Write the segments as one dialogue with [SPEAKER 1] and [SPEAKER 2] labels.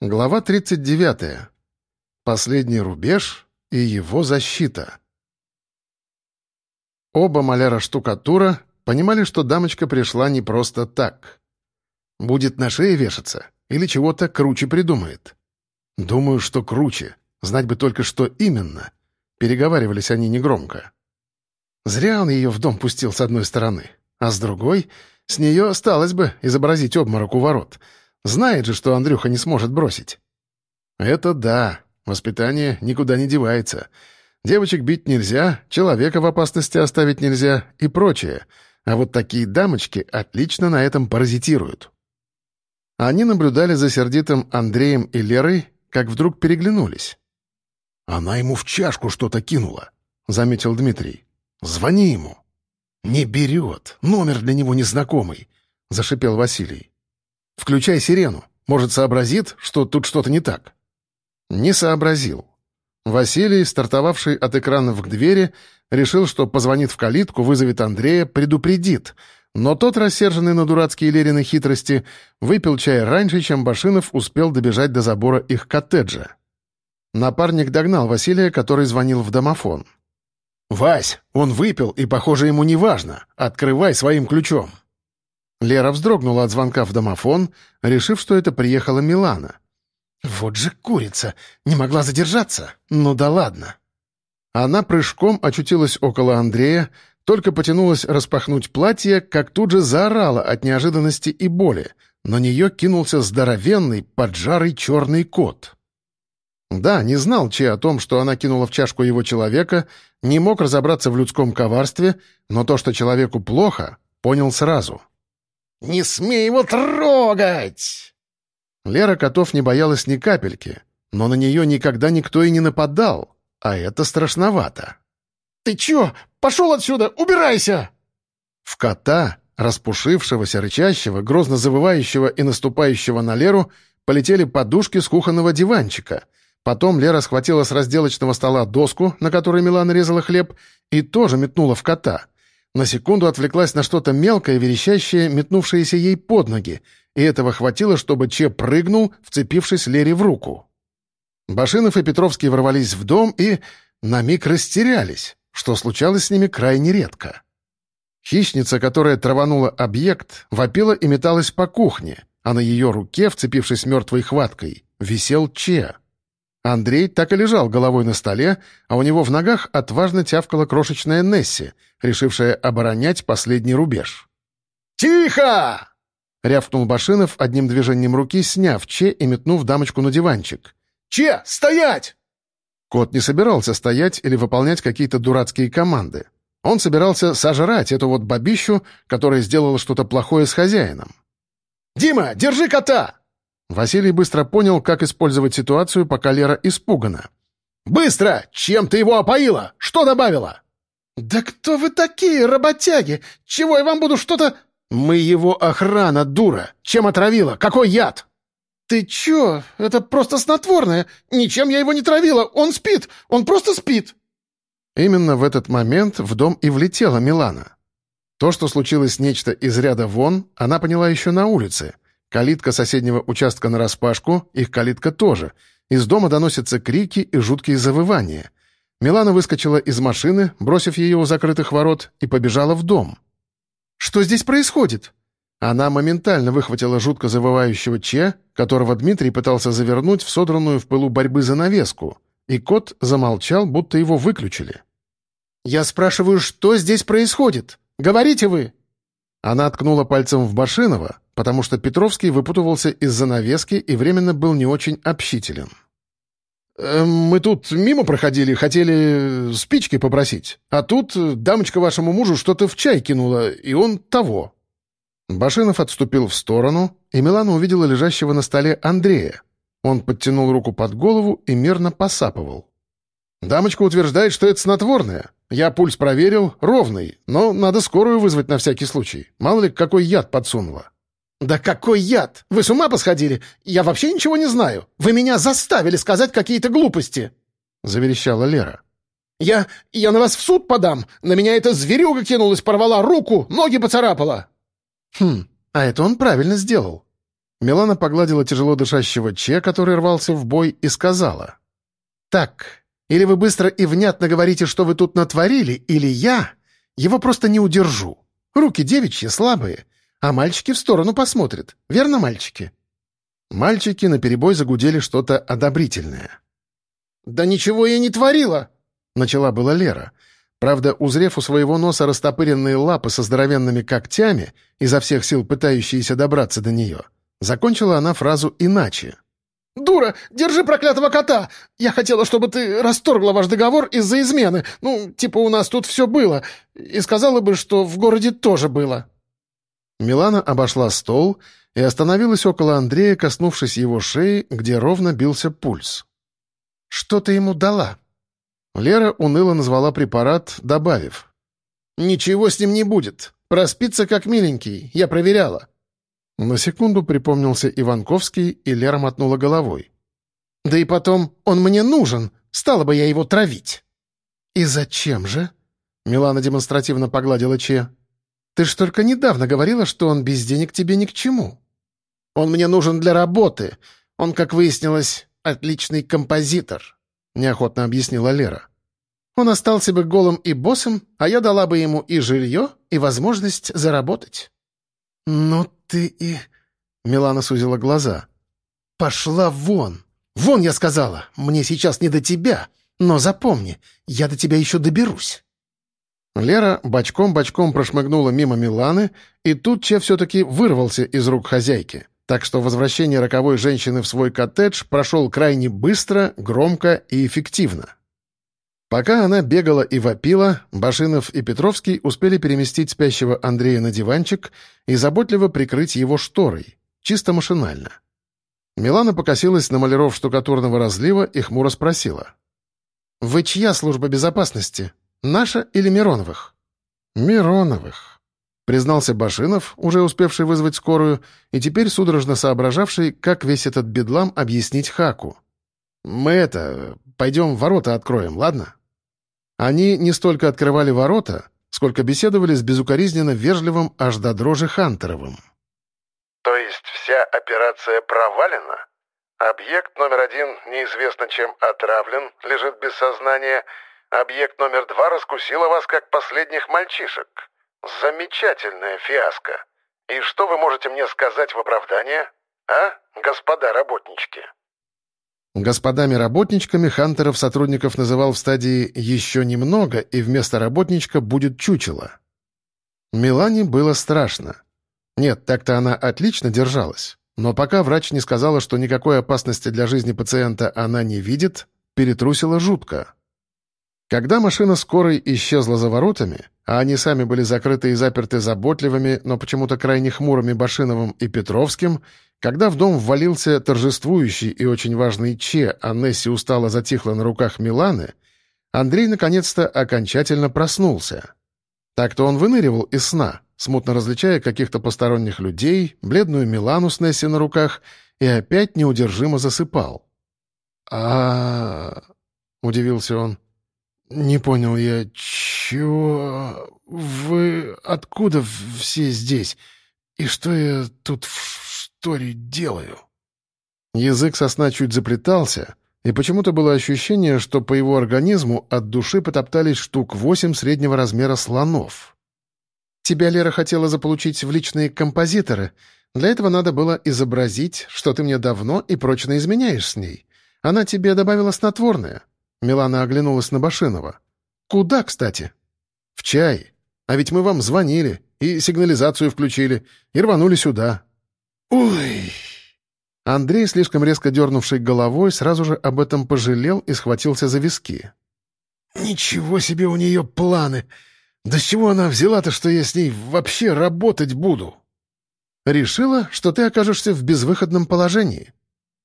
[SPEAKER 1] Глава 39. Последний рубеж и его защита. Оба маляра-штукатура понимали, что дамочка пришла не просто так. Будет на шее вешаться или чего-то круче придумает. Думаю, что круче. Знать бы только, что именно. Переговаривались они негромко. Зря он ее в дом пустил с одной стороны, а с другой — с нее осталось бы изобразить обморок у ворот — Знает же, что Андрюха не сможет бросить. Это да, воспитание никуда не девается. Девочек бить нельзя, человека в опасности оставить нельзя и прочее. А вот такие дамочки отлично на этом паразитируют. Они наблюдали за сердитым Андреем и Лерой, как вдруг переглянулись. «Она ему в чашку что-то кинула», — заметил Дмитрий. «Звони ему». «Не берет. Номер для него незнакомый», — зашипел Василий. Включай сирену. Может, сообразит, что тут что-то не так?» Не сообразил. Василий, стартовавший от экранов к двери, решил, что позвонит в калитку, вызовет Андрея, предупредит. Но тот, рассерженный на дурацкие Лерины хитрости, выпил чай раньше, чем Башинов успел добежать до забора их коттеджа. Напарник догнал Василия, который звонил в домофон. «Вась, он выпил, и, похоже, ему не важно. Открывай своим ключом». Лера вздрогнула от звонка в домофон, решив, что это приехала Милана. «Вот же курица! Не могла задержаться? Ну да ладно!» Она прыжком очутилась около Андрея, только потянулась распахнуть платье, как тут же заорала от неожиданности и боли. На нее кинулся здоровенный, поджарый черный кот. Да, не знал Че о том, что она кинула в чашку его человека, не мог разобраться в людском коварстве, но то, что человеку плохо, понял сразу — «Не смей его трогать!» Лера котов не боялась ни капельки, но на нее никогда никто и не нападал, а это страшновато. «Ты чё? Пошел отсюда! Убирайся!» В кота, распушившегося, рычащего, грозно завывающего и наступающего на Леру, полетели подушки с кухонного диванчика. Потом Лера схватила с разделочного стола доску, на которой Милана резала хлеб, и тоже метнула в кота — на секунду отвлеклась на что-то мелкое, верещащее, метнувшееся ей под ноги, и этого хватило, чтобы Че прыгнул, вцепившись Лере в руку. Башинов и Петровский ворвались в дом и на миг растерялись, что случалось с ними крайне редко. Хищница, которая траванула объект, вопила и металась по кухне, а на ее руке, вцепившись мертвой хваткой, висел Че. Андрей так и лежал головой на столе, а у него в ногах отважно тявкала крошечная Несси, решившая оборонять последний рубеж.
[SPEAKER 2] «Тихо!» — рявкнул
[SPEAKER 1] Башинов, одним движением руки сняв Че и метнув дамочку на диванчик.
[SPEAKER 2] «Че, стоять!»
[SPEAKER 1] Кот не собирался стоять или выполнять какие-то дурацкие команды. Он собирался сожрать эту вот бабищу, которая сделала что-то плохое с хозяином.
[SPEAKER 2] «Дима, держи кота!»
[SPEAKER 1] Василий быстро понял, как использовать ситуацию, пока Лера испугана.
[SPEAKER 2] «Быстро! Чем ты его опоила? Что добавила?»
[SPEAKER 3] «Да кто вы такие, работяги? Чего я вам буду что-то...»
[SPEAKER 2] «Мы его охрана, дура! Чем отравила? Какой яд?»
[SPEAKER 3] «Ты чё? Это просто снотворное. Ничем я его не травила. Он спит. Он просто спит».
[SPEAKER 1] Именно в этот момент в дом и влетела Милана. То, что случилось нечто из ряда вон, она поняла еще на улице — Калитка соседнего участка нараспашку, их калитка тоже. Из дома доносятся крики и жуткие завывания. Милана выскочила из машины, бросив ее у закрытых ворот, и побежала в дом.
[SPEAKER 3] «Что здесь происходит?»
[SPEAKER 1] Она моментально выхватила жутко завывающего Че, которого Дмитрий пытался завернуть в содранную в пылу борьбы занавеску, и кот замолчал, будто его выключили.
[SPEAKER 3] «Я спрашиваю, что здесь происходит? Говорите вы!»
[SPEAKER 1] Она ткнула пальцем в Башинова, потому что Петровский выпутывался из занавески и временно был не очень общителен.
[SPEAKER 2] «Э, «Мы тут мимо проходили, хотели спички попросить, а тут дамочка вашему мужу что-то в чай кинула, и он того».
[SPEAKER 1] Башинов отступил в сторону, и Милана увидела лежащего на столе Андрея. Он подтянул руку под голову и мерно посапывал.
[SPEAKER 2] «Дамочка утверждает, что это снотворное. Я пульс проверил, ровный, но надо скорую вызвать на всякий случай. Мало ли, какой яд подсунула».
[SPEAKER 3] «Да какой яд! Вы с ума посходили? Я вообще ничего не знаю. Вы меня заставили сказать какие-то глупости!»
[SPEAKER 1] — заверещала Лера.
[SPEAKER 3] «Я... я на вас в суд подам! На меня эта зверюга кинулась, порвала руку, ноги поцарапала!»
[SPEAKER 1] «Хм, а это он правильно сделал». Милана погладила тяжело дышащего Че, который рвался в бой, и сказала.
[SPEAKER 3] «Так, или вы быстро и внятно говорите, что вы тут натворили, или я его просто не удержу. Руки девичьи слабые, а мальчики в сторону посмотрят. Верно, мальчики?»
[SPEAKER 1] Мальчики наперебой загудели что-то одобрительное.
[SPEAKER 3] «Да ничего я не творила!»
[SPEAKER 1] — начала была Лера. Правда, узрев у своего носа растопыренные лапы со здоровенными когтями, изо всех сил пытающиеся добраться до нее, закончила она фразу иначе.
[SPEAKER 3] «Дура! Держи проклятого кота! Я хотела, чтобы ты расторгла ваш договор из-за измены. Ну, типа у нас тут все было. И сказала бы, что в городе тоже было».
[SPEAKER 1] Милана обошла стол и остановилась около Андрея, коснувшись его шеи, где ровно бился пульс.
[SPEAKER 3] «Что ты ему дала?»
[SPEAKER 1] Лера уныло назвала препарат, добавив.
[SPEAKER 3] «Ничего с ним не будет. Проспится как миленький. Я проверяла».
[SPEAKER 1] На секунду припомнился Иванковский, и Лера мотнула головой.
[SPEAKER 3] «Да и потом, он мне нужен. Стала бы я его травить». «И зачем же?» Милана демонстративно погладила Че. «Ты ж только недавно говорила, что он без денег тебе ни к чему». «Он мне нужен для работы. Он, как выяснилось, отличный композитор», — неохотно объяснила Лера. «Он остался бы голым и боссом, а я дала бы ему и жилье, и возможность заработать». «Ну ты и...» Милана сузила глаза. «Пошла вон! Вон, я сказала! Мне сейчас не до тебя! Но запомни, я до тебя еще доберусь!» Лера бочком-бочком прошмыгнула мимо Миланы, и тут Че все-таки вырвался из рук хозяйки. Так что возвращение роковой женщины в свой коттедж прошел крайне быстро, громко и эффективно. Пока она бегала и вопила, Башинов и Петровский успели переместить спящего Андрея на диванчик и заботливо прикрыть его шторой, чисто машинально. Милана покосилась на маляров штукатурного разлива и хмуро спросила. «Вы чья служба безопасности? Наша или Мироновых?» «Мироновых», — признался Башинов, уже успевший вызвать скорую, и теперь судорожно соображавший, как весь этот бедлам объяснить Хаку. «Мы это... пойдем ворота откроем, ладно?» Они не столько открывали ворота, сколько беседовали с безукоризненно вежливым аж до дрожи Хантеровым.
[SPEAKER 4] «То есть вся операция провалена? Объект номер один неизвестно чем отравлен, лежит без сознания. Объект номер два раскусила вас как последних мальчишек. Замечательная фиаско. И что вы можете мне сказать в оправдание, а, господа работнички?»
[SPEAKER 1] Господами работничками Хантеров сотрудников называл в стадии «еще немного» и вместо работничка будет чучело. Милане было страшно. Нет, так-то она отлично держалась. Но пока врач не сказала, что никакой опасности для жизни пациента она не видит, перетрусила жутко. Когда машина скорой исчезла за воротами, а они сами были закрыты и заперты заботливыми, но почему-то крайне хмурыми Башиновым и Петровским, когда в дом ввалился торжествующий и очень важный Че, а Несси устало затихла на руках Миланы, Андрей наконец-то окончательно проснулся. Так-то он выныривал из сна, смутно различая каких-то посторонних людей, бледную Милану с Несси на руках, и опять неудержимо засыпал. а удивился он. «Не понял я, чего... Вы откуда все здесь? И что я тут шторе делаю?» Язык сосна чуть заплетался, и почему-то было ощущение, что по его организму от души потоптались штук восемь среднего размера слонов. «Тебя Лера хотела заполучить в личные композиторы. Для этого надо было изобразить, что ты мне давно и прочно изменяешь с ней. Она тебе добавила снотворное». Милана оглянулась на Башинова. «Куда, кстати?» «В чай. А ведь мы вам звонили, и сигнализацию включили, и рванули сюда». «Ой!» Андрей, слишком резко дернувший головой, сразу же об этом пожалел и схватился за виски. «Ничего себе у нее планы! Да с чего она взяла-то, что я с ней вообще работать буду?» «Решила, что ты окажешься в безвыходном положении».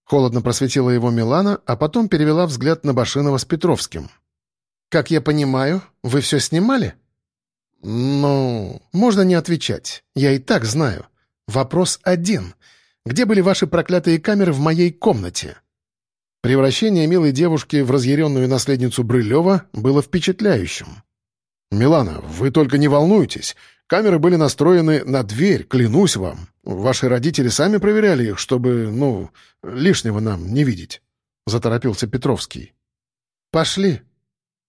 [SPEAKER 1] Холодно просветила его Милана, а потом перевела взгляд на Башинова с Петровским. «Как я понимаю, вы все снимали?» «Ну, можно не отвечать. Я и так знаю. Вопрос один. Где были ваши проклятые камеры в моей комнате?» Превращение милой девушки в разъяренную наследницу Брылева было впечатляющим. «Милана, вы только не волнуйтесь. Камеры были настроены на дверь, клянусь вам. Ваши родители сами проверяли их, чтобы, ну, лишнего нам не видеть», — заторопился Петровский.
[SPEAKER 3] «Пошли».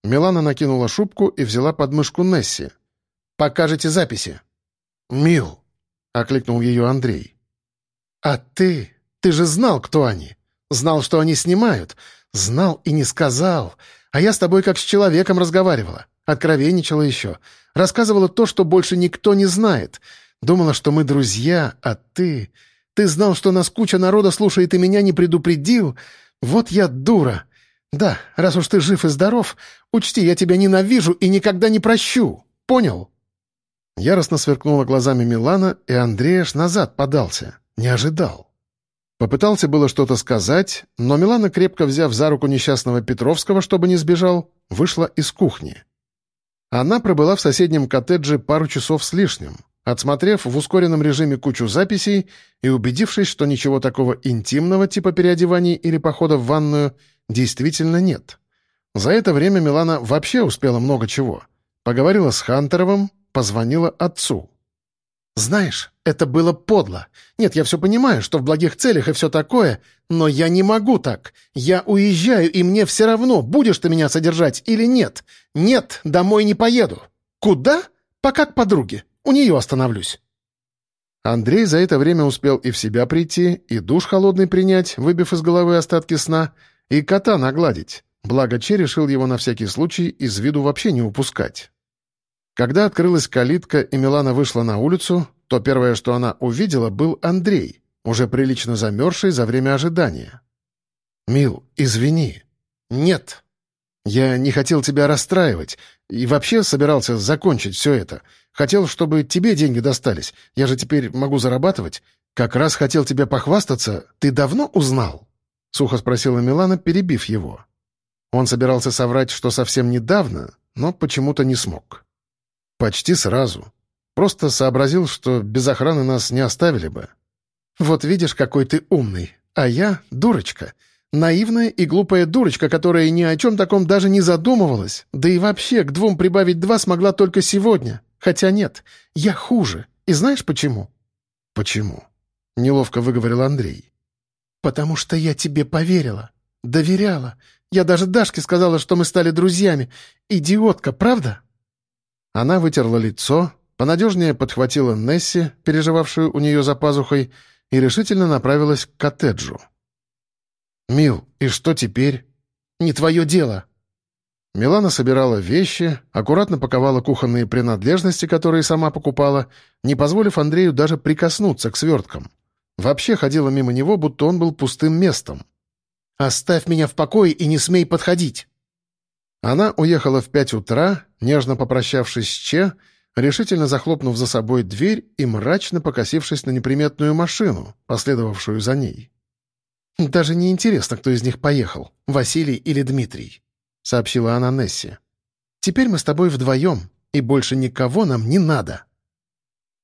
[SPEAKER 3] Милана накинула шубку и взяла подмышку Несси. «Покажете записи».
[SPEAKER 1] «Мил», — окликнул ее Андрей.
[SPEAKER 3] «А ты? Ты же знал, кто они. Знал, что они снимают. Знал и не сказал. А я с тобой как с человеком разговаривала. Откровенничала еще. Рассказывала то, что больше никто не знает. Думала, что мы друзья, а ты... Ты знал, что нас куча народа слушает и меня не предупредил. Вот я дура. Да, раз уж ты жив и здоров, учти, я тебя ненавижу и никогда не прощу. Понял?»
[SPEAKER 1] Яростно сверкнула глазами Милана, и Андрей назад подался. Не ожидал. Попытался было что-то сказать, но Милана, крепко взяв за руку несчастного Петровского, чтобы не сбежал, вышла из кухни. Она пробыла в соседнем коттедже пару часов с лишним, отсмотрев в ускоренном режиме кучу записей и убедившись, что ничего такого интимного, типа переодеваний или похода в ванную, действительно нет. За это время Милана вообще успела много чего. Поговорила с Хантеровым, позвонила отцу.
[SPEAKER 3] «Знаешь, это было подло. Нет, я все понимаю, что в благих целях и все такое, но я не могу так. Я уезжаю, и мне все равно, будешь ты меня содержать или нет. Нет, домой не поеду. Куда? Пока к подруге. У нее остановлюсь».
[SPEAKER 1] Андрей за это время успел и в себя прийти, и душ холодный принять, выбив из головы остатки сна, и кота нагладить. Благо, Че решил его на всякий случай из виду вообще не упускать. Когда открылась калитка и Милана вышла на улицу, то первое, что она увидела, был Андрей, уже прилично замерзший за время ожидания. «Мил, извини».
[SPEAKER 3] «Нет».
[SPEAKER 1] «Я не хотел тебя расстраивать и вообще собирался закончить все это. Хотел, чтобы тебе деньги достались. Я же теперь могу зарабатывать. Как раз хотел тебе похвастаться. Ты давно узнал?» — сухо спросила Милана, перебив его. Он собирался соврать, что совсем недавно, но почему-то не смог. Почти сразу. Просто сообразил, что без охраны нас не оставили бы.
[SPEAKER 3] «Вот видишь, какой ты умный. А я — дурочка. Наивная и глупая дурочка, которая ни о чем таком даже не задумывалась. Да и вообще к двум прибавить два смогла только сегодня. Хотя нет, я хуже. И знаешь почему?»
[SPEAKER 1] «Почему?» — неловко выговорил Андрей.
[SPEAKER 3] «Потому что я тебе поверила. Доверяла. Я даже Дашке сказала, что мы стали друзьями. Идиотка, правда?»
[SPEAKER 1] Она вытерла лицо, понадежнее подхватила Несси, переживавшую у нее за пазухой, и решительно направилась к коттеджу. «Мил, и что теперь?»
[SPEAKER 3] «Не твое дело!»
[SPEAKER 1] Милана собирала вещи, аккуратно паковала кухонные принадлежности, которые сама покупала, не позволив Андрею даже прикоснуться к сверткам. Вообще ходила мимо него, будто он был пустым местом.
[SPEAKER 3] «Оставь меня в покое и не смей подходить!»
[SPEAKER 1] Она уехала в пять утра, нежно попрощавшись с Че, решительно захлопнув за собой дверь и мрачно покосившись на неприметную машину, последовавшую за ней.
[SPEAKER 3] «Даже не интересно, кто из них поехал, Василий или Дмитрий», — сообщила она Несси. «Теперь мы с тобой вдвоем, и больше никого нам не надо».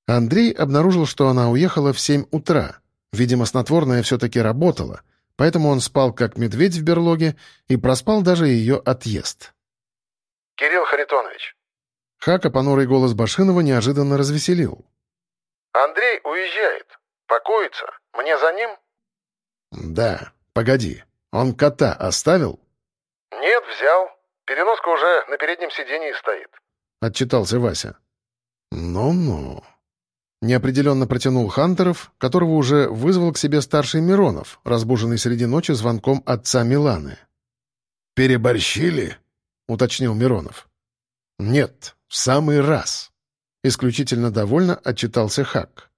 [SPEAKER 1] Андрей обнаружил, что она уехала в семь утра. Видимо, снотворное все-таки работало — поэтому он спал как медведь в берлоге и проспал даже ее отъезд.
[SPEAKER 4] «Кирилл Харитонович».
[SPEAKER 1] Хака понурый голос Башинова неожиданно развеселил.
[SPEAKER 4] «Андрей уезжает. Покоится. Мне за ним?»
[SPEAKER 1] «Да. Погоди. Он кота оставил?»
[SPEAKER 4] «Нет, взял. Переноска уже на переднем сиденье стоит», —
[SPEAKER 1] отчитался Вася. «Ну-ну». Неопределенно протянул Хантеров, которого уже вызвал к себе старший Миронов, разбуженный среди ночи звонком отца Миланы.
[SPEAKER 2] «Переборщили?» — уточнил Миронов.
[SPEAKER 1] «Нет, в самый раз», — исключительно довольно отчитался Хак.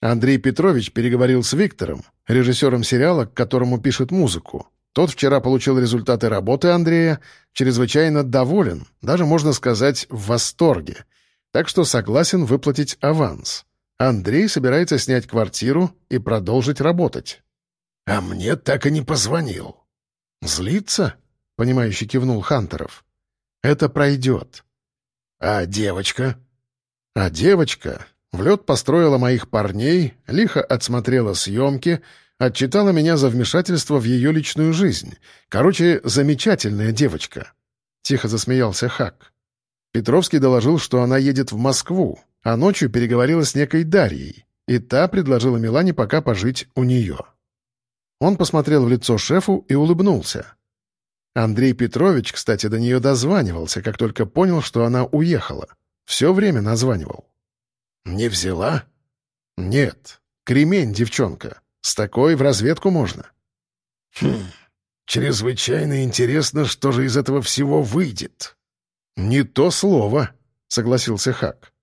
[SPEAKER 1] Андрей Петрович переговорил с Виктором, режиссером сериала, к которому пишет музыку. Тот вчера получил результаты работы Андрея, чрезвычайно доволен, даже, можно сказать, в восторге, так что согласен выплатить аванс. Андрей собирается снять квартиру и продолжить работать.
[SPEAKER 2] «А мне так и не позвонил».
[SPEAKER 1] «Злится?» — понимающе кивнул Хантеров. «Это пройдет».
[SPEAKER 2] «А девочка?»
[SPEAKER 1] «А девочка в лед построила моих парней, лихо отсмотрела съемки, отчитала меня за вмешательство в ее личную жизнь. Короче, замечательная девочка». Тихо засмеялся Хак. Петровский доложил, что она едет в Москву, а ночью переговорила с некой Дарьей, и та предложила Милане пока пожить у нее. Он посмотрел в лицо шефу и улыбнулся. Андрей Петрович, кстати, до нее дозванивался, как только понял, что она уехала. Все время названивал.
[SPEAKER 2] «Не взяла?»
[SPEAKER 1] «Нет. Кремень, девчонка. С такой в разведку можно».
[SPEAKER 2] «Хм, чрезвычайно интересно, что же из этого всего выйдет».
[SPEAKER 1] «Не то слово», — согласился Хак.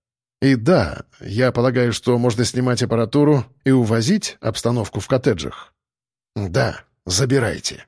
[SPEAKER 1] «И да, я полагаю, что можно снимать аппаратуру и увозить обстановку в коттеджах».
[SPEAKER 2] «Да, забирайте».